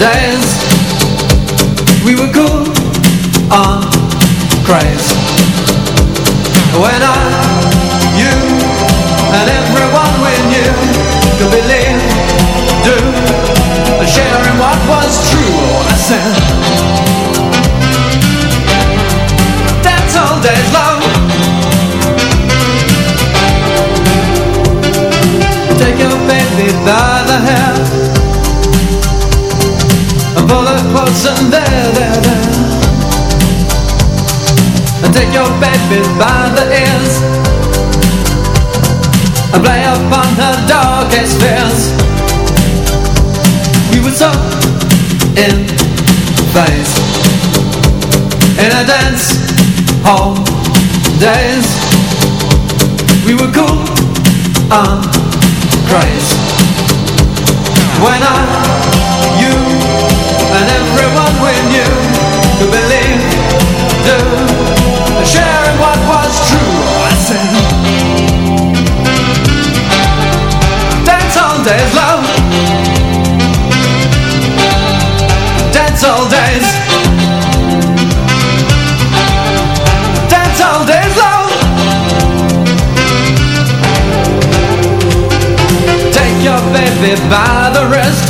days. We were cool on craze. When I, you, and everyone we knew Could believe, do, sharing what was true I said pull and there, there, there? And take your baby by the ears. And play upon her darkest fears. We were so in phase. In a dance hall days. We were cool and crazy. When I, you, and everyone we knew Could believe, do, sharing what was true. I said Dance all love. Dance all Dance all love. Take your baby by the wrist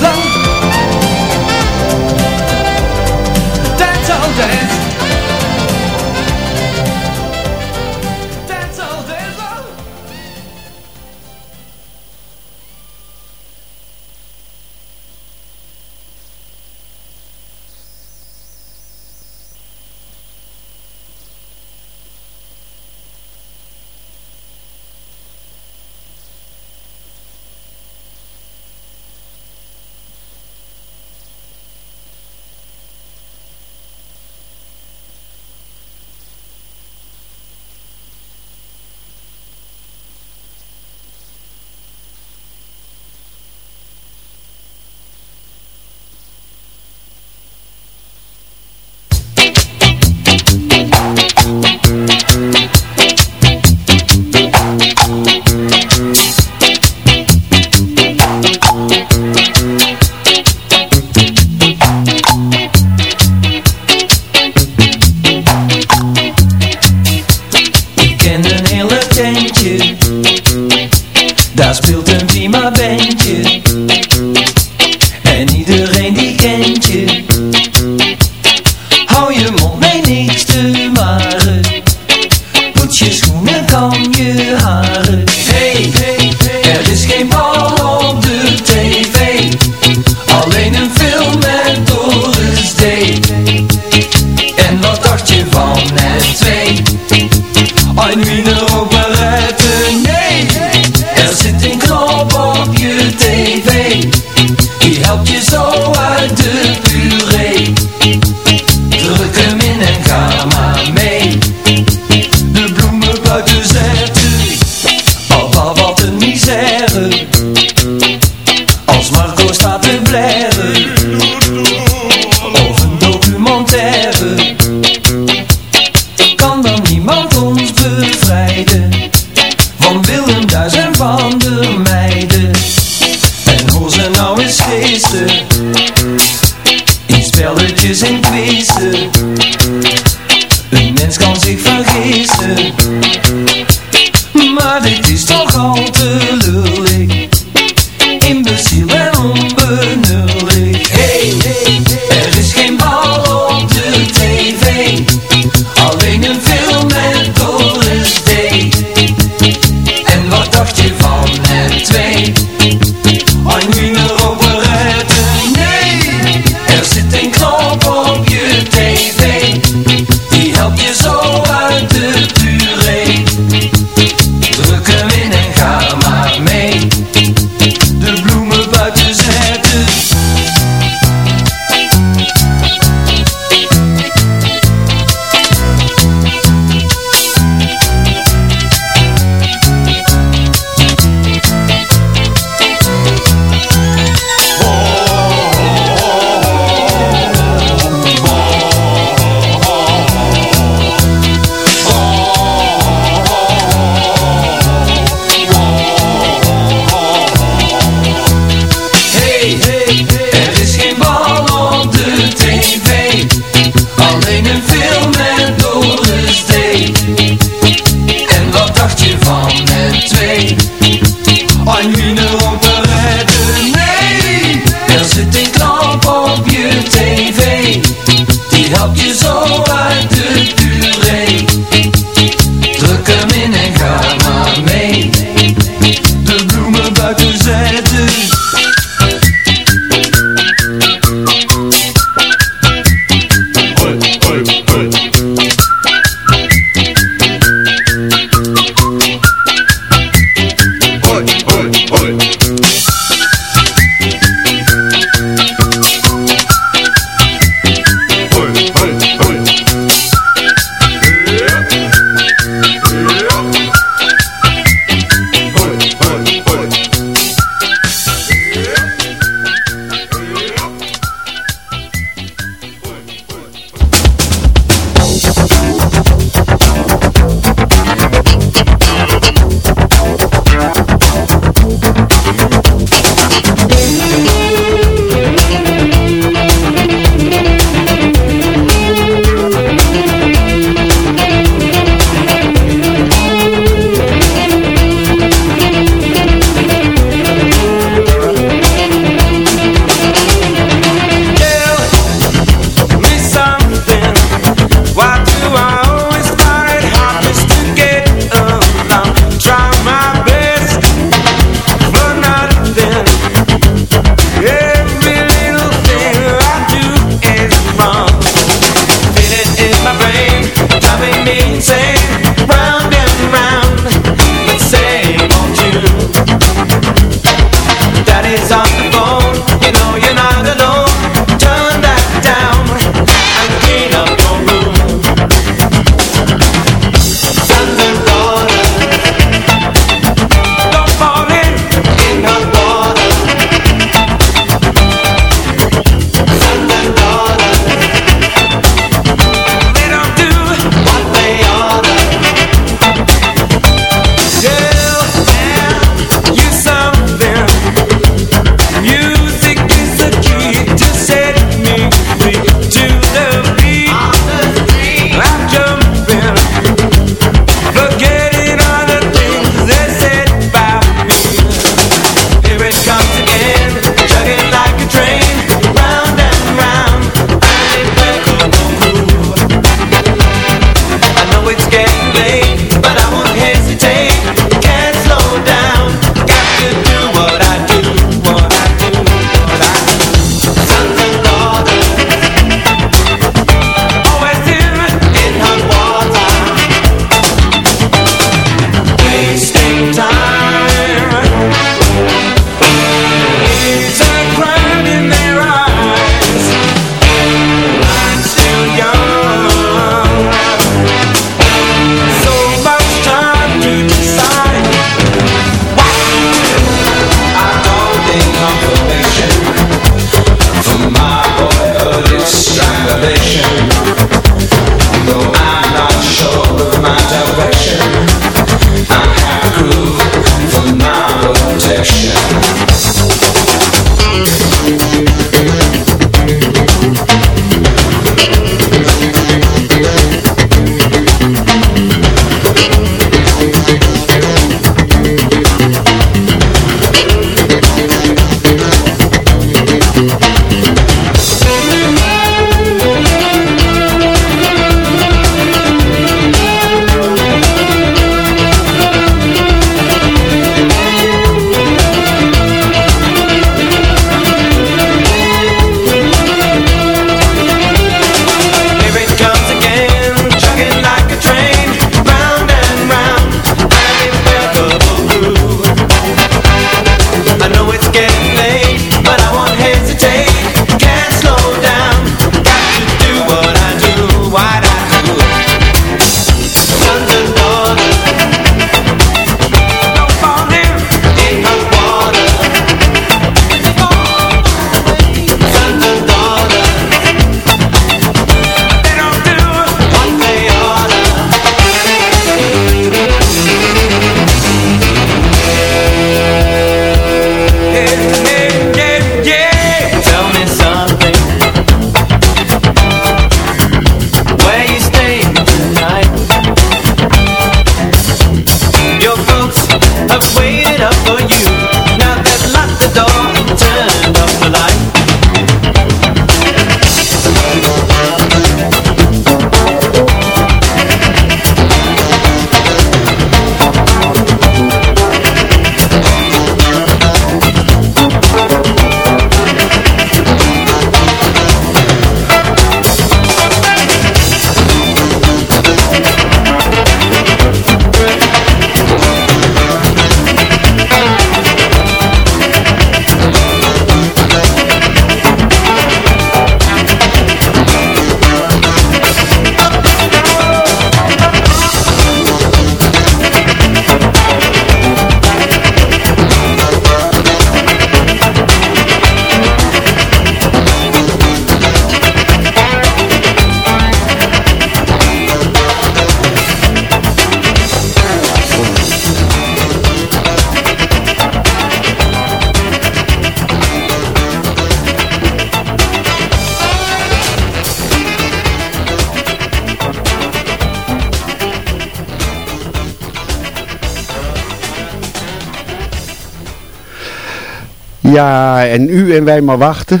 Ja, en u en wij maar wachten.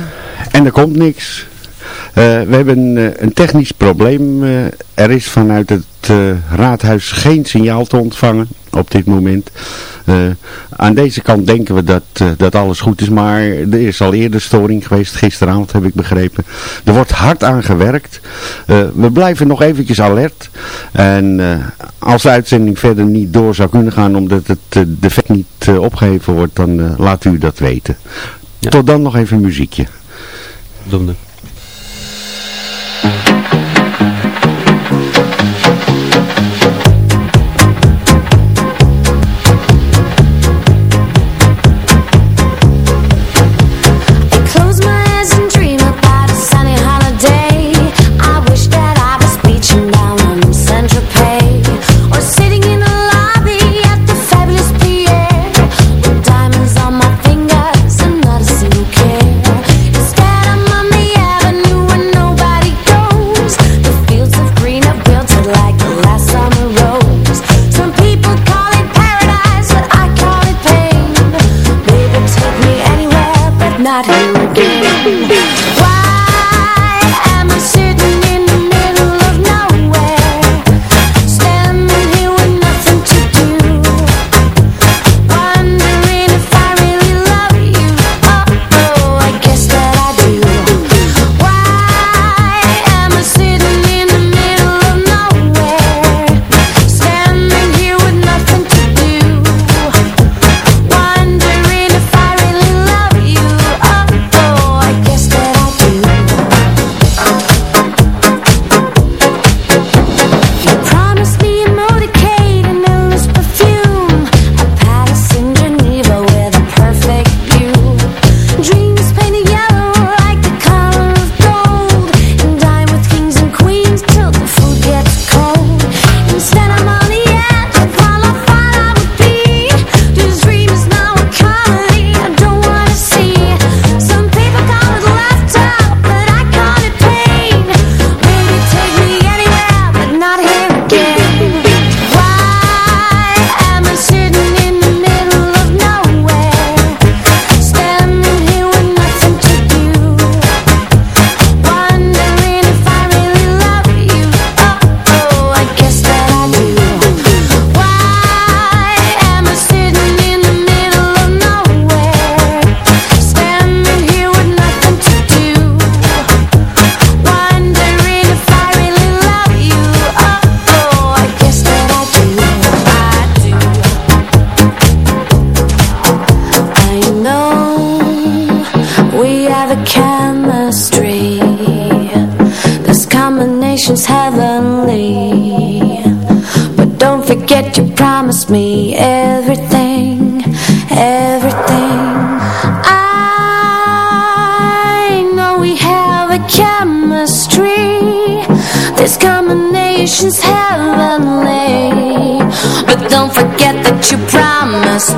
En er komt niks. Uh, we hebben uh, een technisch probleem. Uh, er is vanuit het raadhuis geen signaal te ontvangen op dit moment. aan deze kant denken we dat, dat alles goed is, maar er is al eerder storing geweest, gisteravond heb ik begrepen. Er wordt hard aan gewerkt. we blijven nog eventjes alert. En als de uitzending verder niet door zou kunnen gaan omdat het defect niet opgeheven wordt, dan laat u dat weten. Ja. Tot dan nog even muziekje.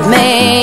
me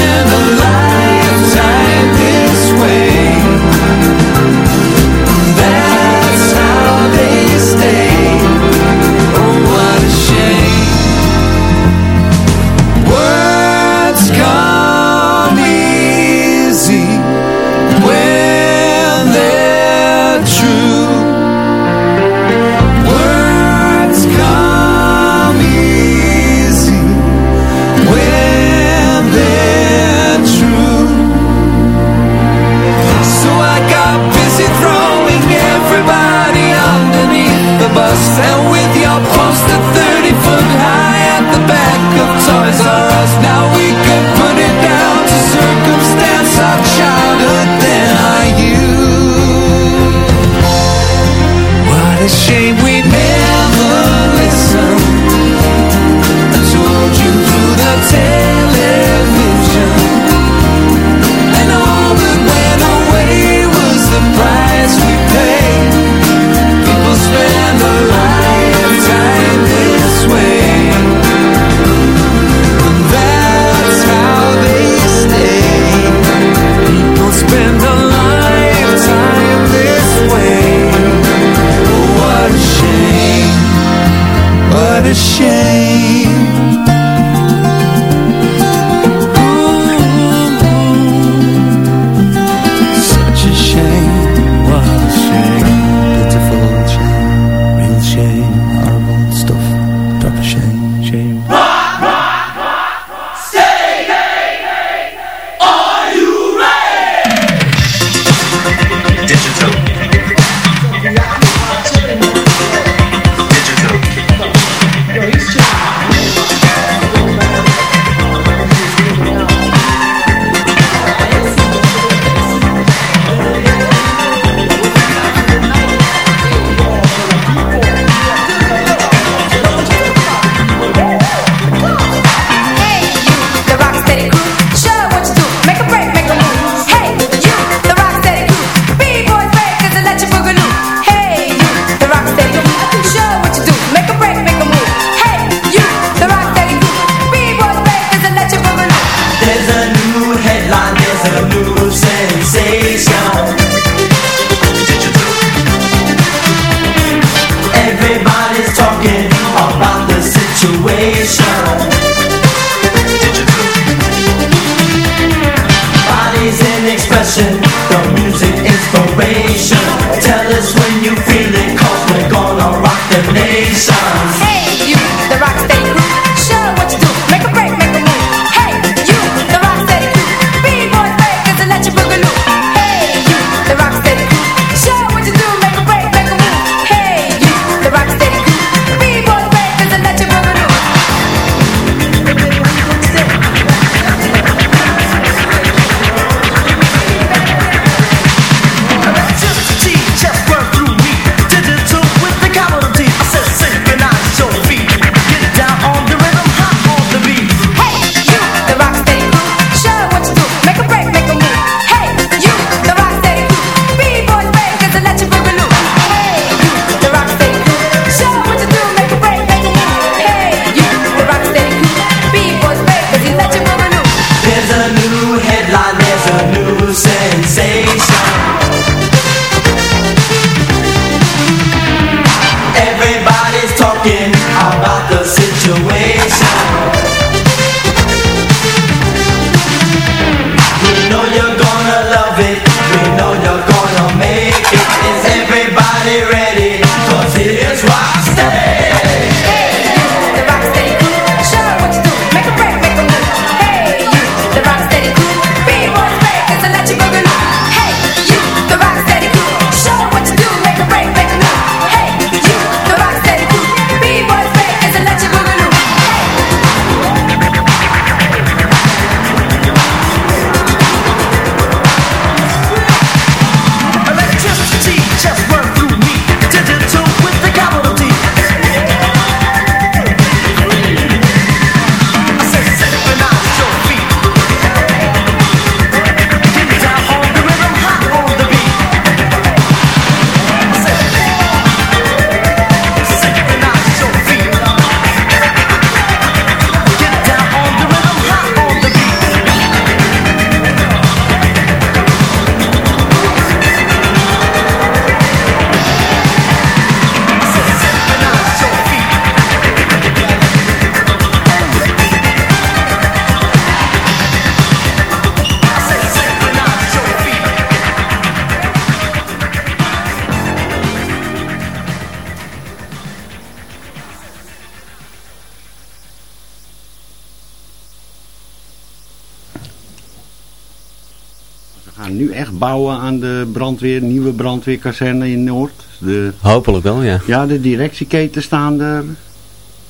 gaan nu echt bouwen aan de brandweer, nieuwe brandweerkazerne in Noord. De, Hopelijk wel, ja. ja, de directieketen staan er.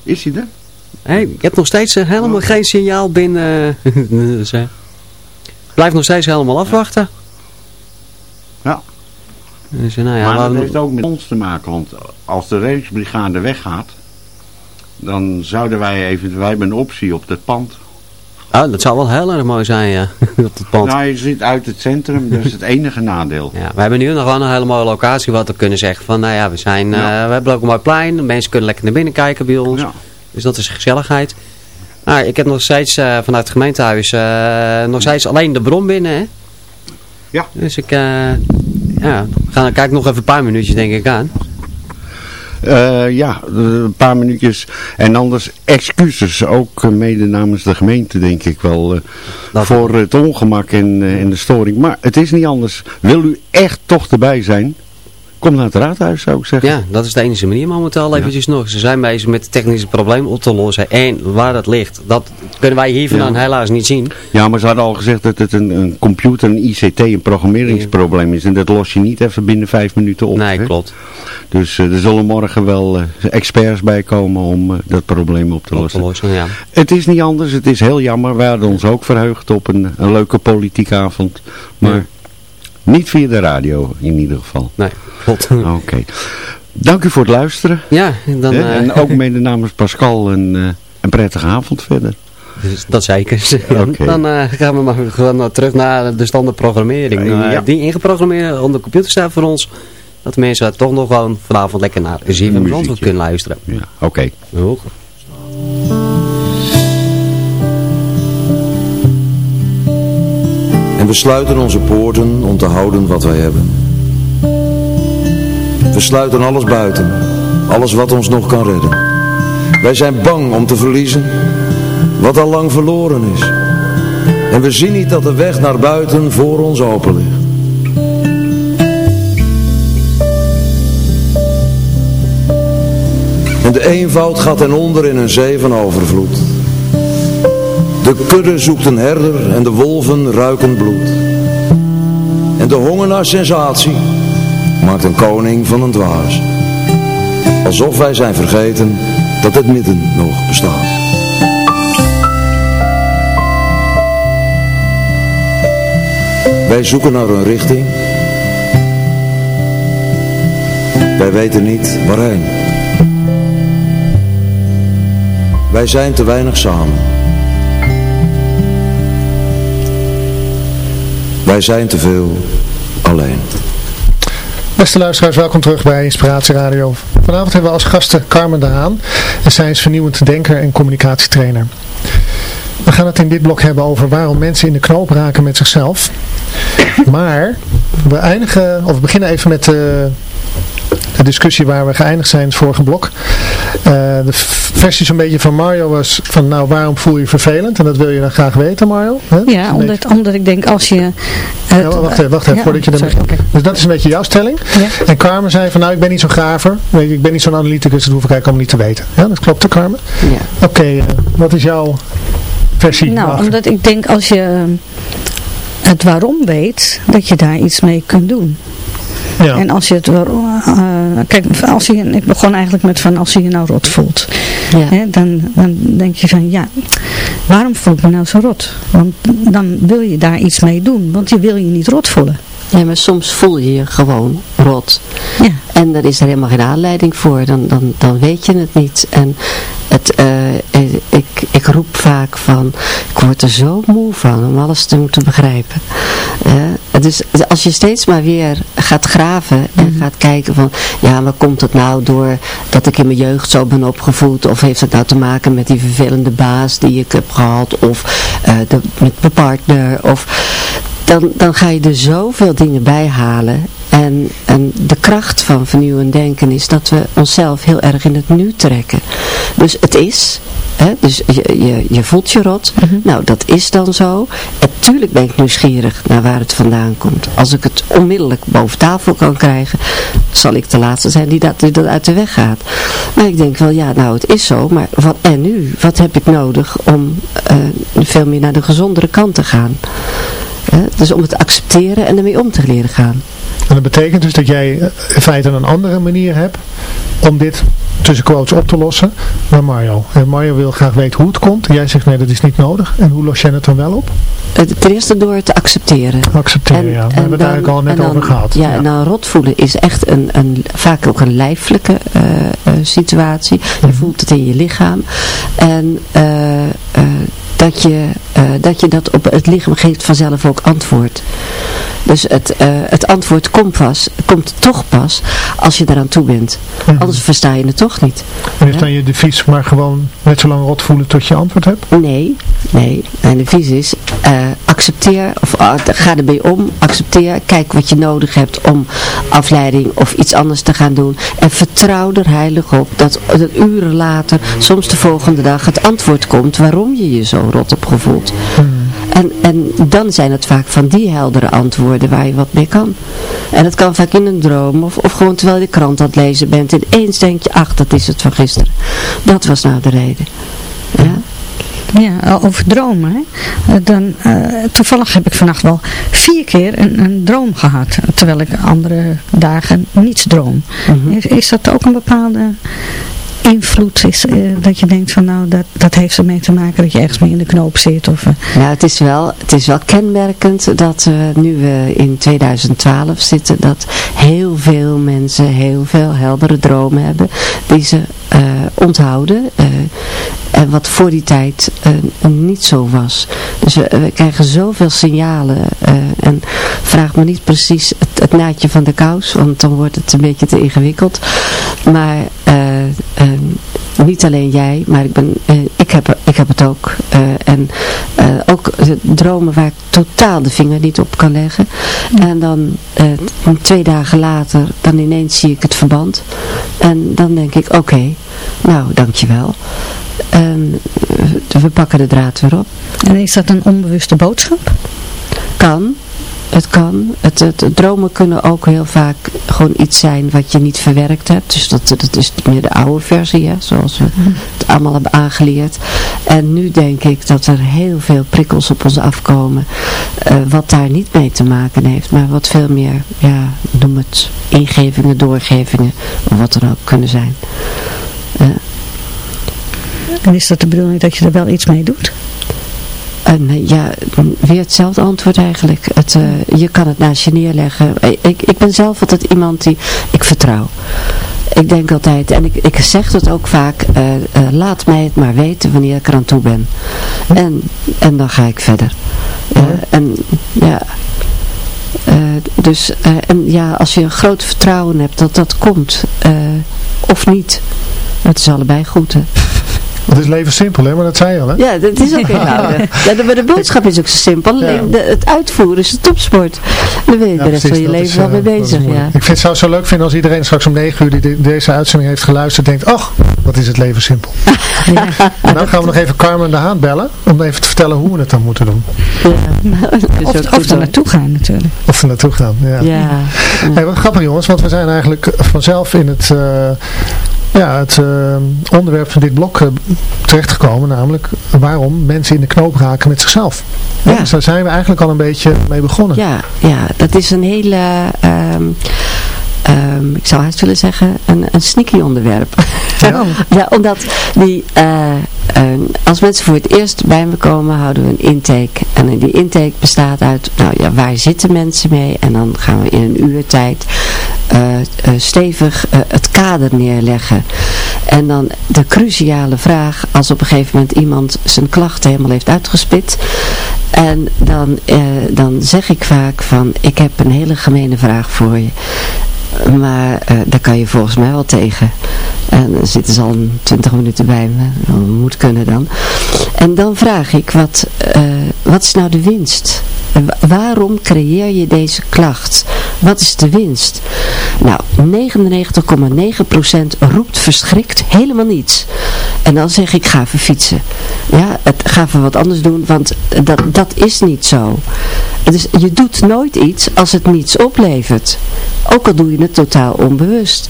Is die er? Hey, ik heb nog steeds eh, helemaal geen signaal binnen. dus, blijf nog steeds helemaal afwachten. Ja. Dus, eh, nou ja, maar dat heeft ook met ons te maken, want als de reddingsbrigade weggaat, dan zouden wij even, wij hebben een optie op het pand. Oh, dat zou wel heel erg mooi zijn, ja. op het pand. Nou, je zit uit het centrum, dat is het enige nadeel. Ja, we hebben nu nog wel een hele mooie locatie wat we kunnen zeggen van, nou ja, we zijn, eh, we hebben ook een mooi plein. Mensen kunnen lekker naar binnen kijken bij ons. Ja. Dus dat is gezelligheid. Maar ik heb nog steeds eh, vanuit het gemeentehuis eh, nog steeds alleen de bron binnen, hè. Ja. Dus ik, ja, ga, kijk nog even een paar minuutjes denk ik aan. Eh, ja, een paar minuutjes. En anders excuses, ook eh, mede namens de gemeente denk ik wel, eh, Dat- voor het ongemak en, eh, en de storing. Maar het is niet anders. Wil u echt toch erbij zijn? Kom naar het raadhuis zou ik zeggen. Ja, dat is de enige manier momenteel eventjes nog. Ze zijn bezig met het technische probleem op te lossen. En waar dat ligt, dat kunnen wij hier vandaan Ja. helaas niet zien. Ja, maar ze hadden al gezegd dat het een, een computer, een ICT, een programmeringsprobleem is. En dat los je niet even binnen vijf minuten op. Nee, hè? klopt. Dus eh, er zullen morgen wel eh, experts bij komen om eh, dat probleem op te Op te lossen. lossen, ja. Het is niet anders, het is heel jammer. Wij hadden ons ook verheugd op een, een leuke politieke avond. Maar niet via de radio in ieder geval. Nee, klopt. Oké. Dank u voor het luisteren. Ja, dan, eh, en ook mede namens Pascal een, eh, een prettige avond verder. dus dat zeker. Oké. Dan eh, gaan we maar gewoon terug naar de standaard programmering. Eh, ja. Die ingeprogrammeerd op de computer staat voor ons. Dat mensen toch nog gewoon vanavond lekker naar Muziekje. Zandvoort kunnen luisteren. Ja, oké. En we sluiten onze poorten om te houden wat wij hebben. Sluiten alles buiten, alles wat ons nog kan redden. Wij zijn bang om te verliezen wat al lang verloren is. En we zien niet dat de weg naar buiten voor ons open ligt. En de eenvoud gaat ten onder in een zee van overvloed. De kudde zoekt een herder en de wolven ruiken bloed. En de honger naar sensatie maakt een koning van een dwaas. Alsof wij zijn vergeten dat het midden nog bestaat. Wij zoeken naar een richting. Wij weten niet waarheen. Wij zijn te weinig samen. Wij zijn te veel alleen. Beste luisteraars, welkom terug bij Inspiratie Radio. Vanavond hebben we als gasten Carmen de Haan. En zij is vernieuwend denker en communicatietrainer. We gaan het in dit blok hebben over waarom mensen in de knoop raken met zichzelf. Maar we eindigen, of we beginnen even met de, de discussie waar we geëindigd zijn in het vorige blok. Eh, de versie zo'n beetje van Mario was van nou waarom voel je je vervelend? En dat wil je dan graag weten Mario. Hè? Ja, omdat, beetje- omdat ik denk als je... Ja, wacht even, wacht even ja, voordat je dan sorry, oké. Dus dat is een beetje jouw stelling. Ja. En Carmen zei van nou ik ben niet zo'n graver. Weet je, Ik ben niet zo'n analyticus, dat hoef ik eigenlijk allemaal niet te weten. Ja, dat klopt hè Carmen? Ja. Oké, eh, wat is jouw versie? Nou, omdat ik denk als je het waarom weet, dat je daar iets mee kunt doen. Ja. En als je het waarom, eh, kijk, als je, ik begon eigenlijk met van als je je nou rot voelt. Hè, dan, dan denk je van ja, waarom voel ik me nou zo rot? Want dan wil je daar iets mee doen, want je wil je niet rot voelen. Ja, maar soms voel je je gewoon rot. Ja. En daar is er helemaal geen aanleiding voor. Dan, dan, dan weet je het niet. En het, eh, ik, ik roep vaak van, ik word er zo moe van om alles te moeten begrijpen. Eh, dus als je steeds maar weer gaat graven en gaat kijken van, ja, maar komt het nou door dat ik in mijn jeugd zo ben opgevoed? Of heeft het nou te maken met die vervelende baas die ik heb gehad? Of eh, de, met mijn partner? Of dan, dan ga je er zoveel dingen bij halen. En, en de kracht van vernieuwend denken is dat we onszelf heel erg in het nu trekken. Dus het is, hè, dus je, je, je voelt je rot. Nou, dat is dan zo. En tuurlijk ben ik nieuwsgierig naar waar het vandaan komt. Als ik het onmiddellijk boven tafel kan krijgen, zal ik de laatste zijn die dat, die dat uit de weg gaat. Maar ik denk wel, ja, nou het is zo, maar wat en nu? Wat heb ik nodig om eh, veel meer naar de gezondere kant te gaan? Hè, dus om het te accepteren en ermee om te leren gaan. En dat betekent dus dat jij eh, in feite een andere manier hebt om dit tussen quotes op te lossen dan Mario. En Mario wil graag weten hoe het komt. En jij zegt nee, dat is niet nodig. En hoe los jij het dan wel op? Ten eerste door het te accepteren. Accepteren, ja. We hebben het eigenlijk al net en dan- over gehad. Ja, en dan rot voelen is echt een, een, vaak ook een lijfelijke eh, eh, situatie. Je Mhm. voelt het in je lichaam. En dat, je, eh, dat je dat op het lichaam geeft vanzelf ook antwoord. Dus het, eh, het antwoord komt, pas, komt toch pas als je eraan toe bent. Mhm. Anders versta je het toch niet. En is dan je devies maar gewoon net zo lang rot voelen tot je antwoord hebt? Nee, nee. Mijn advies is, eh, accepteer, of ah, ga ermee om, accepteer, kijk wat je nodig hebt om afleiding of iets anders te gaan doen. En vertrouw er heilig op dat, dat uren later, soms de volgende dag, het antwoord komt waarom je je zo rot hebt gevoeld. En, en dan zijn het vaak van die heldere antwoorden waar je wat mee kan. En dat kan vaak in een droom of, of gewoon terwijl je de krant aan het lezen bent. En eens denk je, ach dat is het van gisteren. Dat was nou de reden. Ja. Ja, over dromen. Hè. Eh, Dan, eh, toevallig heb ik vannacht wel vier keer een, een droom gehad. Terwijl ik andere dagen niets droom. Mhm. is, is dat ook een bepaalde invloed? Is, eh, dat je denkt van nou, dat, dat heeft ermee te maken dat je ergens mee in de knoop zit? Of, eh, Nou, het is wel, het is wel kenmerkend dat we nu we in 2012 zitten, dat heel veel mensen heel veel heldere dromen hebben die ze eh, onthouden. eh, en wat voor die tijd eh, niet zo was. Dus we, krijgen zoveel signalen. eh, en vraag me niet precies het, naadje van de kous, want dan wordt het een beetje te ingewikkeld. Maar eh, eh, niet alleen jij, maar ik, ben, eh, ik, heb, ik heb het ook. Eh, en eh, ook eh, dromen waar ik totaal de vinger niet op kan leggen. En dan eh, twee dagen later, dan ineens zie ik het verband. En dan denk ik, oké, nou dankjewel. En eh, we pakken de draad weer op. en is dat een onbewuste boodschap? Kan. Het kan. Het, het, dromen kunnen ook heel vaak gewoon iets zijn wat je niet verwerkt hebt. Dus dat, dat is meer de oude versie, hè, zoals we het allemaal hebben aangeleerd. En nu denk ik dat er heel veel prikkels op ons afkomen. eh, wat daar niet mee te maken heeft. Maar wat veel meer, ja, noem het ingevingen, doorgevingen. Of wat er ook kunnen zijn. Eh, En is dat de bedoeling dat je er wel iets mee doet? En eh, ja, weer hetzelfde antwoord eigenlijk. Het, eh, je kan het naast je neerleggen. Ik, ik ben zelf altijd iemand die, ik vertrouw. Ik denk altijd, en ik, ik zeg het ook vaak, eh, laat mij het maar weten wanneer ik er aan toe ben. En, en dan ga ik verder. En ja, dus en ja, als je een groot vertrouwen hebt dat dat komt, of niet, het is allebei goed hè. Het is leven simpel, hè? Maar dat zei je al, hè? Ja, dat is ook eenvoudig. Ja, de, maar de boodschap is ook zo simpel. De, het uitvoeren is de topsport. Daar ben je Ja, de rest van precies, je leven is, wel eh, mee is bezig. Ja. Ik vind, zou het zo leuk vinden als iedereen straks om 9 uur die de- deze uitzending heeft geluisterd denkt, ach, wat is het leven simpel. En dan gaan we nog even Carmen de Haan bellen om even te vertellen hoe we het dan moeten doen. Of, of er naartoe gaan natuurlijk. Of we naartoe gaan. Ja. Ja. Hey, wat grappig jongens, want we zijn eigenlijk vanzelf in het, eh, ja, het eh, onderwerp van dit blok eh, terechtgekomen, namelijk waarom mensen in de knoop raken met zichzelf. Ja. Dus daar zijn we eigenlijk al een beetje mee begonnen. Ja, ja, dat is een hele, ehm, ehm, ik zou haast willen zeggen, een, een sneaky onderwerp. Ja. ja, omdat die, eh, als mensen voor het eerst bij me komen, houden we een intake. En die intake bestaat uit, nou ja, waar zitten mensen mee? En dan gaan we in een uur tijd eh, stevig eh, het kader neerleggen. En dan de cruciale vraag, als op een gegeven moment iemand zijn klachten helemaal heeft uitgespit. En dan, eh, dan zeg ik vaak van, ik heb een hele gemene vraag voor je. Maar eh, daar kan je volgens mij wel tegen. En dan zitten ze al twintig minuten bij me. Dat moet kunnen dan. En dan vraag ik, wat, eh, wat is nou de winst? Wa- waarom creëer je deze klacht? Wat is de winst? Nou, 99,9% roept verschrikt helemaal niets. En dan zeg ik, ga even fietsen. Ja, het, ga even wat anders doen, want dat, dat is niet zo. Dus je doet nooit iets als het niets oplevert. Ook al doe je het totaal onbewust.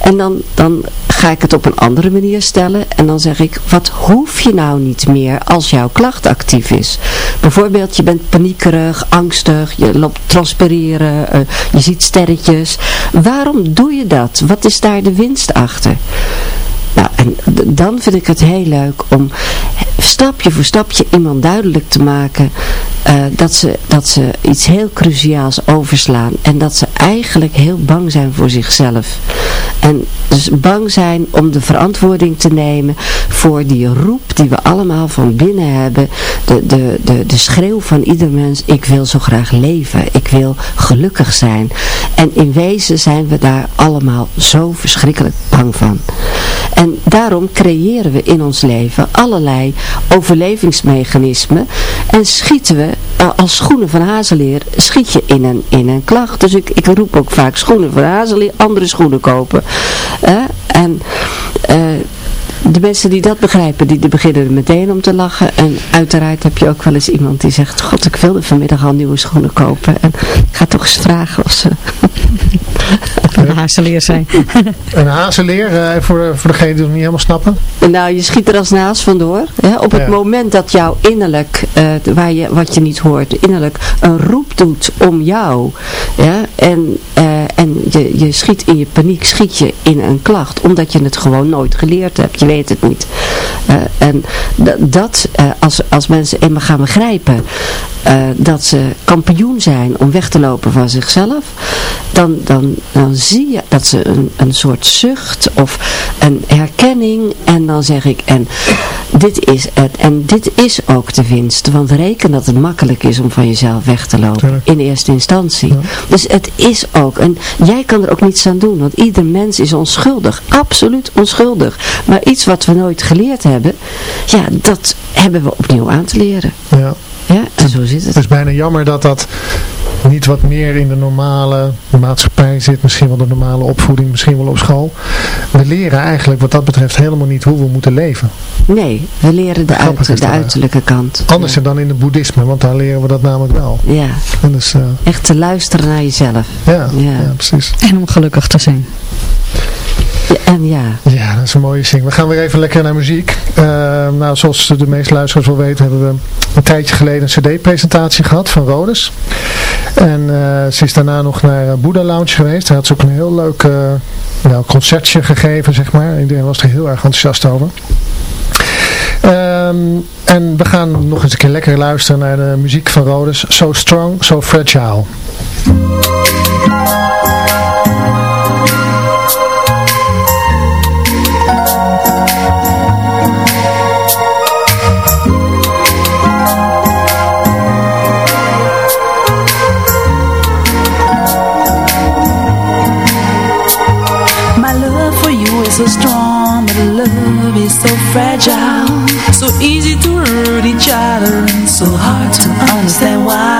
En dan, dan ga ik het op een andere manier stellen. En dan zeg ik, wat hoef je nou niet meer als jouw klacht actief is? Bijvoorbeeld, je bent paniekerig, angstig, je loopt transpireren, eh, je ziet sterretjes. Waarom doe je dat? Wat is daar de winst achter? Nou, en dan vind ik het heel leuk om stapje voor stapje iemand duidelijk te maken eh, dat, ze, dat ze iets heel cruciaals overslaan. En dat ze eigenlijk heel bang zijn voor zichzelf. En dus bang zijn om de verantwoording te nemen voor die roep die we allemaal van binnen hebben. De, de, de, de schreeuw van ieder mens, ik wil zo graag leven. Ik wil gelukkig zijn. En in wezen zijn we daar allemaal zo verschrikkelijk bang van. En daarom creëren we in ons leven allerlei overlevingsmechanismen en schieten we eh, als schoenen van hazeleer, schiet je in een, in een klacht. Dus ik, ik roep ook vaak schoenen van hazeleer, andere schoenen kopen. En eh, de mensen die dat begrijpen, die, die beginnen er meteen om te lachen. En uiteraard heb je ook wel eens iemand die zegt, god ik wilde vanmiddag al nieuwe schoenen kopen. En ik ga toch eens vragen of ze... Een hazeleer zijn. Een hazeleer, eh, voor, voor degenen die het niet helemaal snappen. Nou, je schiet er als naast vandoor. Hè? Op het Ja. moment dat jouw innerlijk, eh, waar je, wat je niet hoort, innerlijk een roep doet om jou. Ja? En, eh, en je, je schiet in je paniek, schiet je in een klacht. Omdat je het gewoon nooit geleerd hebt. Je weet het niet. Eh, en dat, eh, als, als mensen eenmaal gaan begrijpen eh, dat ze kampioen zijn om weg te lopen van zichzelf. Dan, dan, dan zie je dat ze een, een soort zucht of een herkenning. En dan zeg ik, en dit is het. En dit is ook de winst. Want reken dat het makkelijk is om van jezelf weg te lopen. In eerste instantie. Dus het is ook. En jij kan er ook niets aan doen. Want ieder mens is onschuldig. Absoluut onschuldig. Maar iets wat we nooit geleerd hebben. Ja, dat hebben we opnieuw aan te leren. Ja. Ja, en zo zit het. Het is bijna jammer dat dat niet wat meer in de normale maatschappij zit. Misschien wel de normale opvoeding, misschien wel op school. We leren eigenlijk wat dat betreft helemaal niet hoe we moeten leven. Nee, we leren de, uit, uiterlijke kant. Anders dan in het boeddhisme, want daar leren we dat namelijk wel. Ja, En dus, eh, echt te luisteren naar jezelf. ja, Ja. ja. precies. En om gelukkig te zijn. En ja, Ja, dat is een mooie zing. We gaan weer even lekker naar muziek. Eh, nou, zoals de meeste luisteraars wel weten, hebben we een tijdje geleden een cd-presentatie gehad van Rodes. En eh, ze is daarna nog naar eh, Buddha Lounge geweest. Daar had ze ook een heel leuk eh, nou, concertje gegeven, zeg maar. Iedereen was er heel erg enthousiast over. Ehm, en we gaan nog eens een keer lekker luisteren naar de muziek van Rodes. So Strong, So Fragile. Fragile. So easy to hurt each other, and so hard to understand why.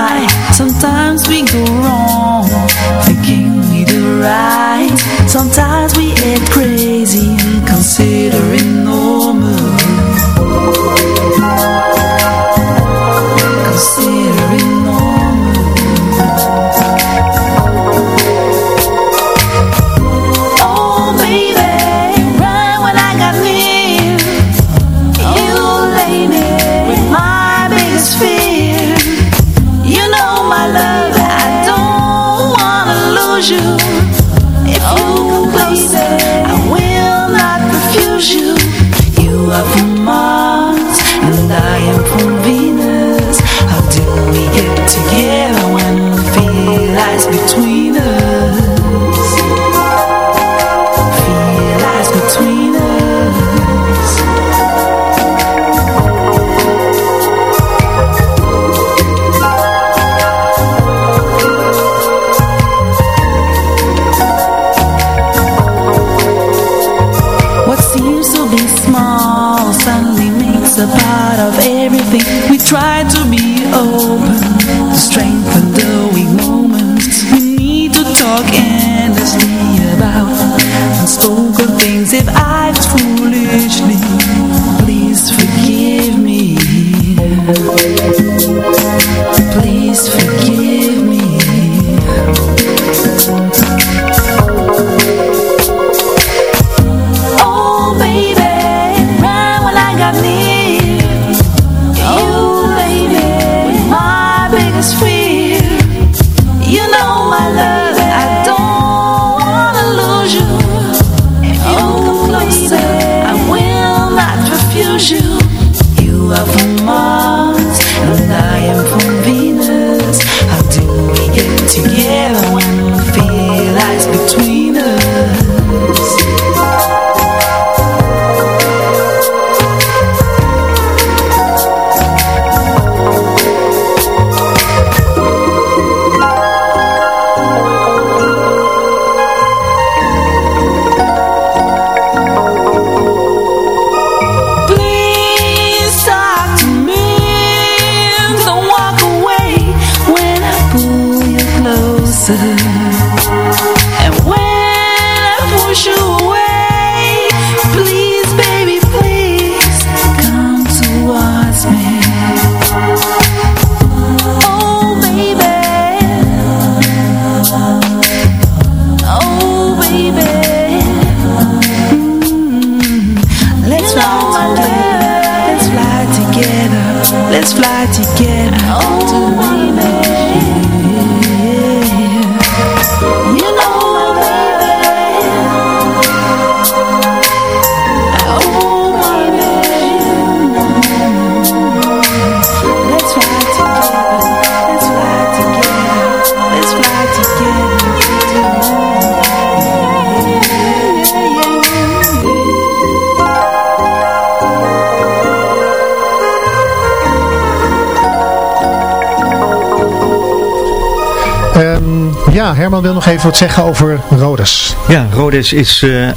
Ehm, ja, Herman wil nog even wat zeggen over Rodes. Ja, Rhodes is eh,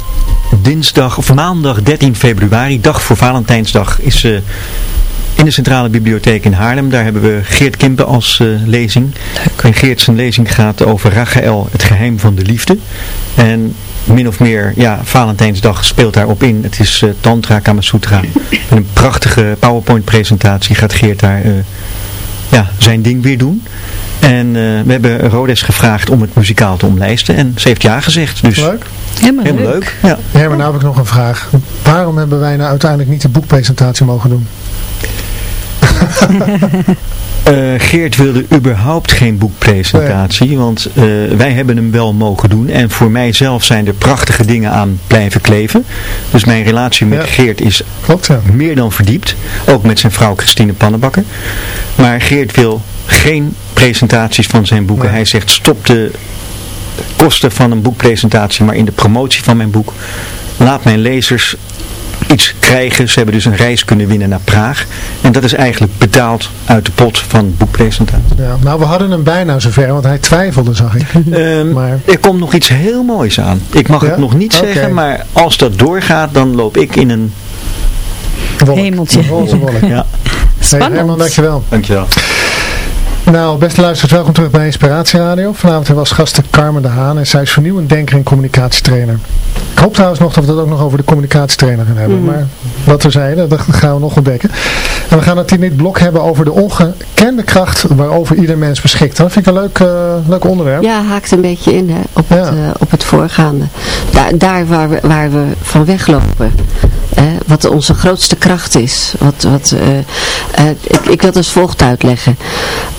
dinsdag of maandag 13 februari, dag voor Valentijnsdag, is eh, in de Centrale Bibliotheek in Haarlem. Daar hebben we Geert Kimpen als eh, lezing. En Geert zijn lezing gaat over Rachael, het geheim van de liefde. En min of meer, ja, Valentijnsdag speelt daarop in. Het is eh, Tantra Kama Sutra. Met een prachtige PowerPoint presentatie gaat Geert daar eh, ja, zijn ding weer doen. En eh, we hebben Rodes gevraagd om het muzikaal te omlijsten. En ze heeft ja gezegd. Dus Leuk. Helemaal, helemaal leuk. leuk. Ja. Herman, nou heb ik nog een vraag. Waarom hebben wij nou uiteindelijk niet de boekpresentatie mogen doen? Eh, Geert wilde überhaupt geen boekpresentatie, want eh, wij hebben hem wel mogen doen. En voor mijzelf zijn er prachtige dingen aan blijven kleven. Dus mijn relatie met Ja. Geert is Klopt, ja. meer dan verdiept. Ook met zijn vrouw Christine Pannenbakker. Maar Geert wil geen presentaties van zijn boeken. Nee. Hij zegt stop de kosten van een boekpresentatie maar in de promotie van mijn boek. Laat mijn lezers iets krijgen. Ze hebben dus een reis kunnen winnen naar Praag. En dat is eigenlijk betaald uit de pot van boekpresentatie. ja. Nou, we hadden hem bijna zover, want hij twijfelde, zag ik. Ehm, Maar- Er komt nog iets heel moois aan. Ik mag Ja? het nog niet zeggen, maar als dat doorgaat, dan loop ik in een... Wolk. Hemeltje. Een roze wolk. Ja, Hey, Spannend. Herman, dankjewel. dankjewel. Nou, beste luisteraars, welkom terug bij Inspiratie Radio. Vanavond hebben we als gasten Carmen de Haan en zij is vernieuwend denker en communicatietrainer. Ik hoop trouwens nog dat we het ook nog over de communicatietrainer gaan hebben, maar wat we zeiden, dat gaan we nog ontdekken. En we gaan het in dit blok hebben over de ongekende kracht waarover ieder mens beschikt. Dat vind ik een leuk, eh, leuk onderwerp. Ja, haakt een beetje in hè, op, het, eh, op het voorgaande. Daar, daar waar, we, waar we van weglopen. Hè, wat onze grootste kracht is. Wat, wat, eh, ik, ik wil het als volgt uitleggen.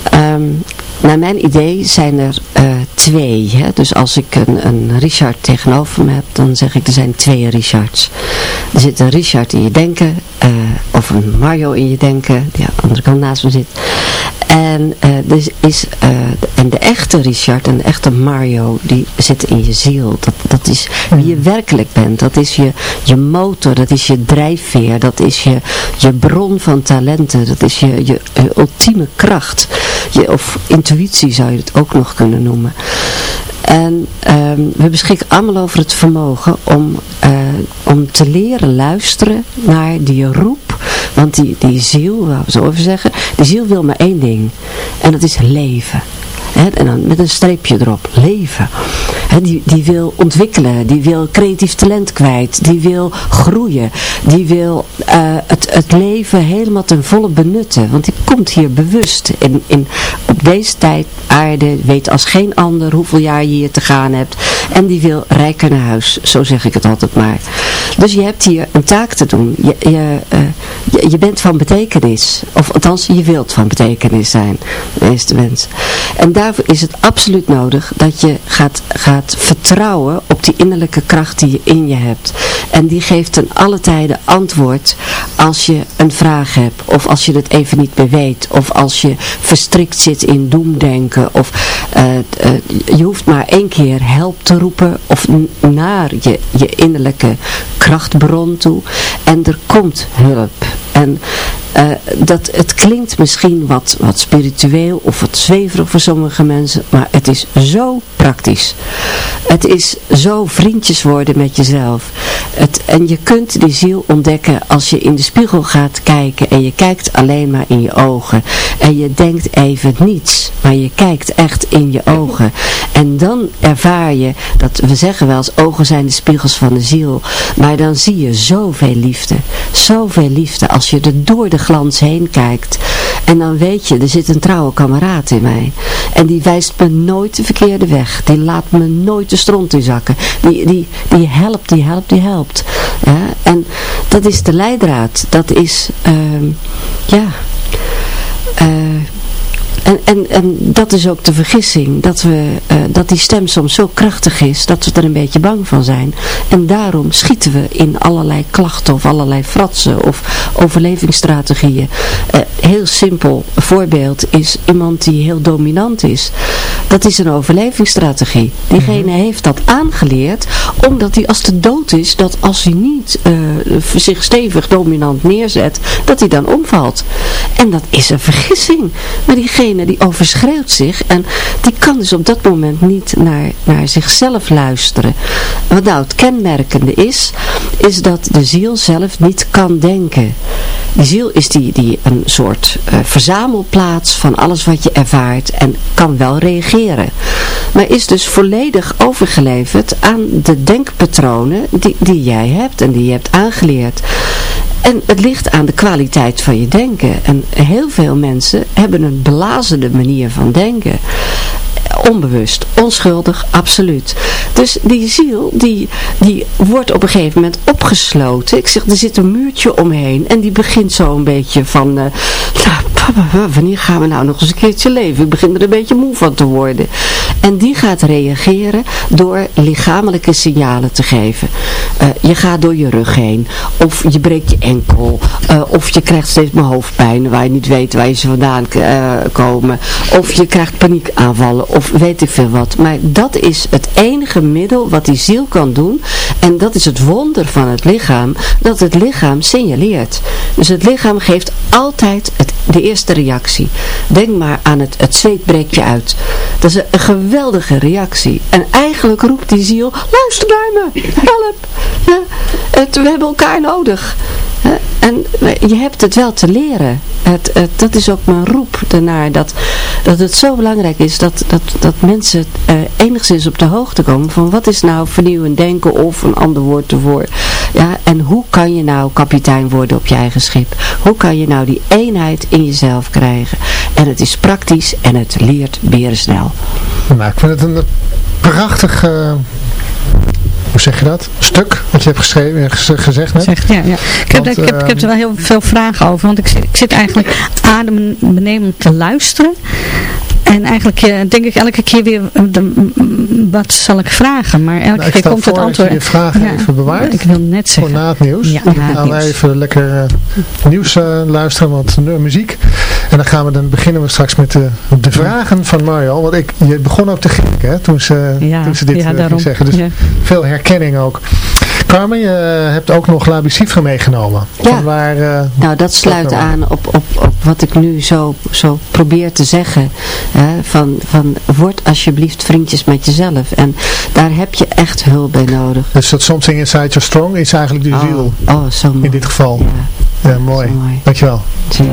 Ehm, naar mijn idee zijn er eh, twee. Hè? Dus als ik een, een Richard tegenover me heb, dan zeg ik er zijn twee Richards. Er zit een Richard in je denken, eh, of een Mario in je denken, die aan de andere kant naast me zit. En, eh, dus is, eh, en de echte Richard en de echte Mario, die zitten in je ziel. Dat, dat is wie je werkelijk bent. Dat is je, je motor, dat is je drijfveer, dat is je, je bron van talenten, dat is je, je, je ultieme kracht. Je, of intuïtie zou je het ook nog kunnen noemen. En ehm, we beschikken allemaal over het vermogen om, eh, om te leren luisteren naar die roep. Want die, die ziel, laten we zo even zeggen, die ziel wil maar één ding. En dat is leven. En dan met een streepje erop, leven. die, die wil ontwikkelen, die wil creatief talent kwijt, die wil groeien, die wil eh, het, het leven helemaal ten volle benutten. Want die komt hier bewust in, in, op deze tijd aarde, weet als geen ander hoeveel jaar je hier te gaan hebt. En die wil rijker naar huis, zo zeg ik het altijd maar. Dus je hebt hier een taak te doen. Je, je, eh, je, bent van betekenis. Of althans, je wilt van betekenis zijn, de meeste mensen. En daarvoor is het absoluut nodig dat je gaat, gaat vertrouwen op die innerlijke kracht die je in je hebt. En die geeft ten alle tijden antwoord als je een vraag hebt. Of als je het even niet meer weet. Of als je verstrikt zit in doemdenken. Of eh, eh, je hoeft maar één keer help te roepen. Of naar je, je innerlijke krachtbron toe. En er komt hulp. En eh, dat, het klinkt misschien wat, wat spiritueel of wat zweverig voor sommige mensen, maar het is zo praktisch. Het is zo vriendjes worden met jezelf. Het, en je kunt die ziel ontdekken als je in de spiegel gaat kijken en je kijkt alleen maar in je ogen. En je denkt even niets, maar je kijkt echt in je ogen. En dan ervaar je, dat we zeggen wel eens ogen zijn de spiegels van de ziel, maar dan zie je zoveel liefde. Zoveel liefde als je er door de glans heen kijkt. En dan weet je, er zit een trouwe kameraad in mij. En die wijst me nooit de verkeerde weg. Die laat me nooit de stront in zakken. Die, die, die helpt, die helpt, die helpt. Ja? En dat is de leidraad. Dat is, ehm, ja... eh, en, en, en dat is ook de vergissing, dat, we, eh, dat die stem soms zo krachtig is, dat we er een beetje bang van zijn. En daarom schieten we in allerlei klachten of allerlei fratsen of overlevingsstrategieën. Eh, heel simpel voorbeeld is iemand die heel dominant is. Dat is een overlevingsstrategie. Diegene heeft dat aangeleerd, omdat hij als de dood is, dat als hij niet eh, zich stevig dominant neerzet, dat hij dan omvalt. En dat is een vergissing. Maar diegene die overschreeuwt zich en die kan dus op dat moment niet naar, naar zichzelf luisteren. Wat nou het kenmerkende is, is dat de ziel zelf niet kan denken. Die ziel is die, die een soort eh, verzamelplaats van alles wat je ervaart en kan wel reageren. Maar is dus volledig overgeleverd aan de denkpatronen die, die jij hebt en die je hebt aangeleerd. En het ligt aan de kwaliteit van je denken. En heel veel mensen hebben een blazende manier van denken. Onbewust, onschuldig, absoluut. Dus die ziel, die, die wordt op een gegeven moment opgesloten. Ik zeg, er zit een muurtje omheen. En die begint zo een beetje van... eh, nou, wanneer gaan we nou nog eens een keertje leven? Ik begin er een beetje moe van te worden. En die gaat reageren door lichamelijke signalen te geven. Eh, je gaat door je rug heen. Of je breekt je enkel. eh, of je krijgt steeds maar hoofdpijn waar je niet weet waar je ze vandaan eh, komen. Of je krijgt paniekaanvallen. Of weet ik veel wat. Maar dat is het enige middel wat die ziel kan doen. En dat is het wonder van het lichaam. Dat het lichaam signaleert. Dus het lichaam geeft altijd het, de eerste reactie. Denk maar aan het, het zweet breekt je uit. Dat is een, geweldige reactie. En eigenlijk roept die ziel, luister naar me, help. Het, we hebben elkaar nodig. En je hebt het wel te leren. Het, dat is ook mijn roep daarnaar. Dat, dat het zo belangrijk is dat, dat, dat mensen eh, enigszins op de hoogte komen van wat is nou vernieuwend denken of een ander woord ervoor. Ja, en hoe kan je nou kapitein worden op je eigen schip? Hoe kan je nou die eenheid in jezelf krijgen? En het is praktisch en het leert berensnel. Nou, ik vind het een prachtig, eh, hoe zeg je dat, stuk wat je hebt geschreven, eh, gez- gezegd net. Zegt, ja, ja. Ik, heb, Want, ik, heb, ik heb er wel heel veel vragen over, want ik zit, ik zit eigenlijk adembenemend te luisteren. En eigenlijk eh, denk ik elke keer weer, eh, de- wat zal ik vragen? Maar elke Nou, ik keer komt voor het antwoord. je je vragen Ja, even bewaart. Ik wil net Voor zeggen. na het nieuws. Ja, na het gaan even lekker eh, nieuws eh, luisteren, wat nu- muziek. En dan gaan we dan beginnen we straks met de, de vragen van Mario. Want ik, je begon ook te grinniken hè, toen, ze, Ja, toen ze dit ja, daarom. zeggen. Dus veel herkenning ook. Carmen, je hebt ook nog La Bicifre meegenomen. Ja. Waar, eh, Nou, dat sluit aan op, op, op wat ik nu zo, zo probeer te zeggen. Hè, van, van, word alsjeblieft vriendjes met jezelf. En daar heb je echt hulp bij nodig. dus dat Something Inside Your Strong is eigenlijk de Oh, ziel oh zo mooi. in dit geval. Ja, Ja, mooi. Dankjewel. zie.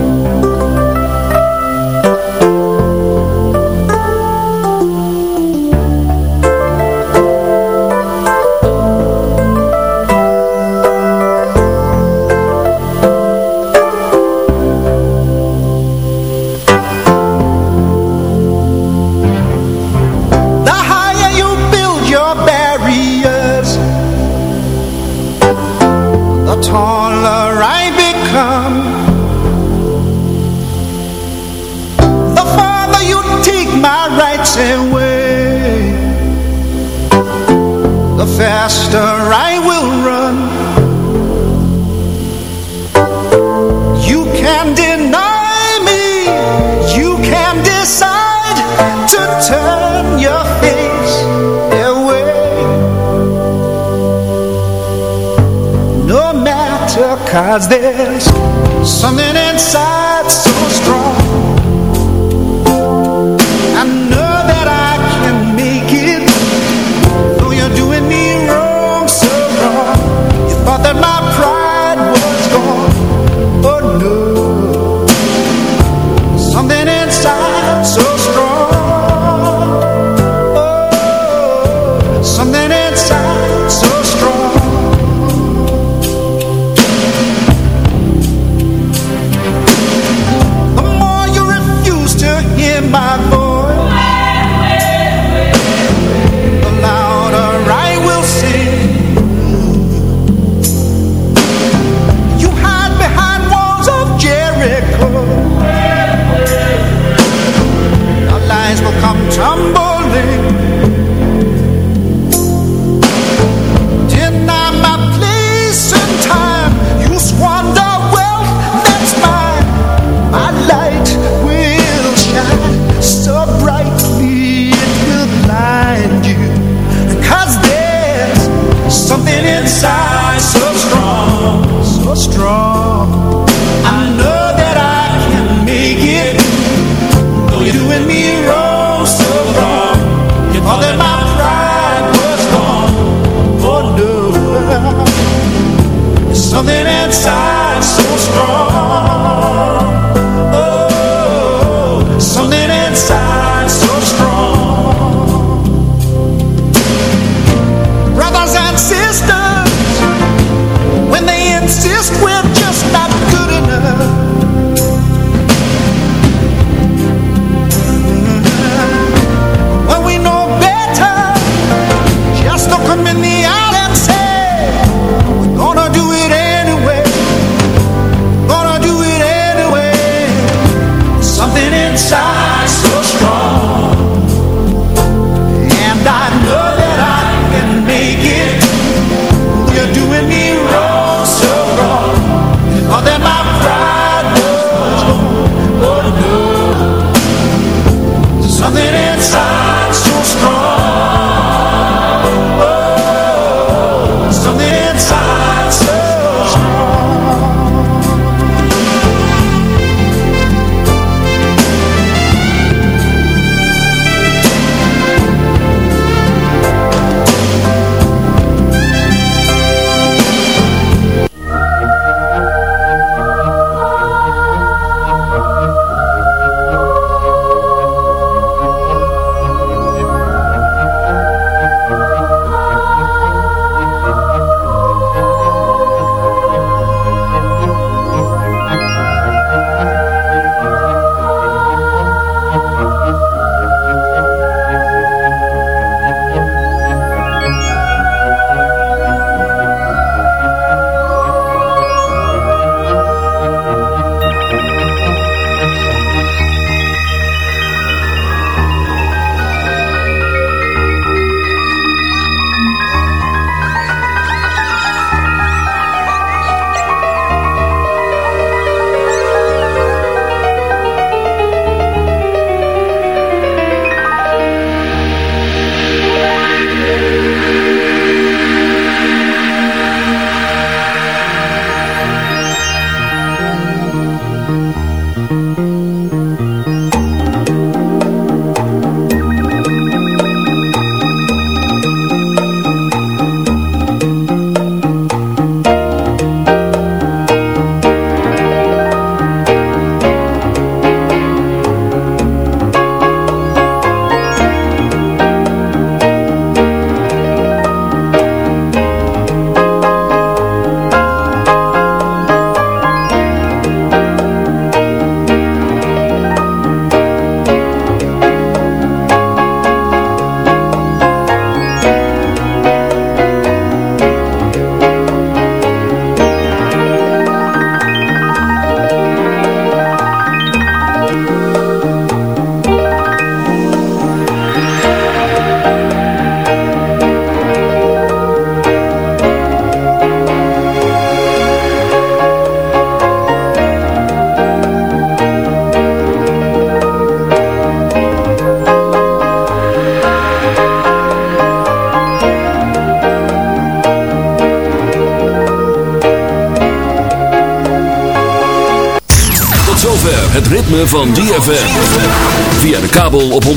Van ZFM. Via de kabel op 104.5.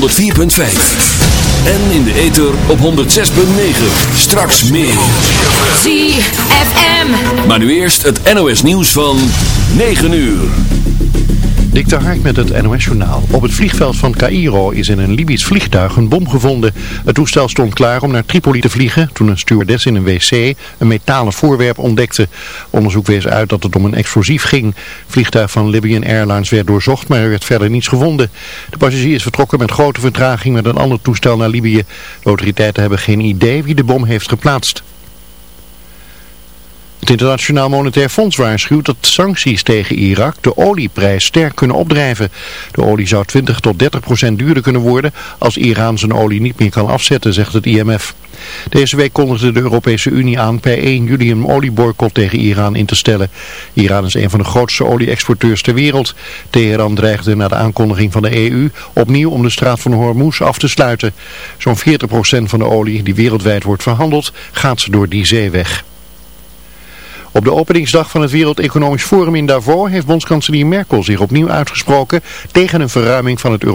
En in de ether op 106.9. Straks meer. ZFM. Maar nu eerst het NOS nieuws van 9 uur. Dik Hark met het NOS-journaal. Op het vliegveld van Cairo is in een Libisch vliegtuig een bom gevonden. Het toestel stond klaar om naar Tripoli te vliegen toen een stewardess in een wc een metalen voorwerp ontdekte. Onderzoek wees uit dat het om een explosief ging. Het vliegtuig van Libyan Airlines werd doorzocht, maar er werd verder niets gevonden. De passagier is vertrokken met grote vertraging met een ander toestel naar Libië. De autoriteiten hebben geen idee wie de bom heeft geplaatst. Het Internationaal Monetair Fonds waarschuwt dat sancties tegen Irak de olieprijs sterk kunnen opdrijven. De olie zou 20 tot 30 procent duurder kunnen worden als Iran zijn olie niet meer kan afzetten, zegt het IMF. Deze week kondigde de Europese Unie aan per 1 juli een olieboycott tegen Iran in te stellen. Iran is een van de grootste olie-exporteurs ter wereld. Teheran dreigde na de aankondiging van de EU opnieuw om de straat van Hormuz af te sluiten. Zo'n 40 procent van de olie die wereldwijd wordt verhandeld gaat door die zeeweg. Op de openingsdag van het Wereld Economisch Forum in Davos heeft bondskanselier Merkel zich opnieuw uitgesproken tegen een verruiming van het Europese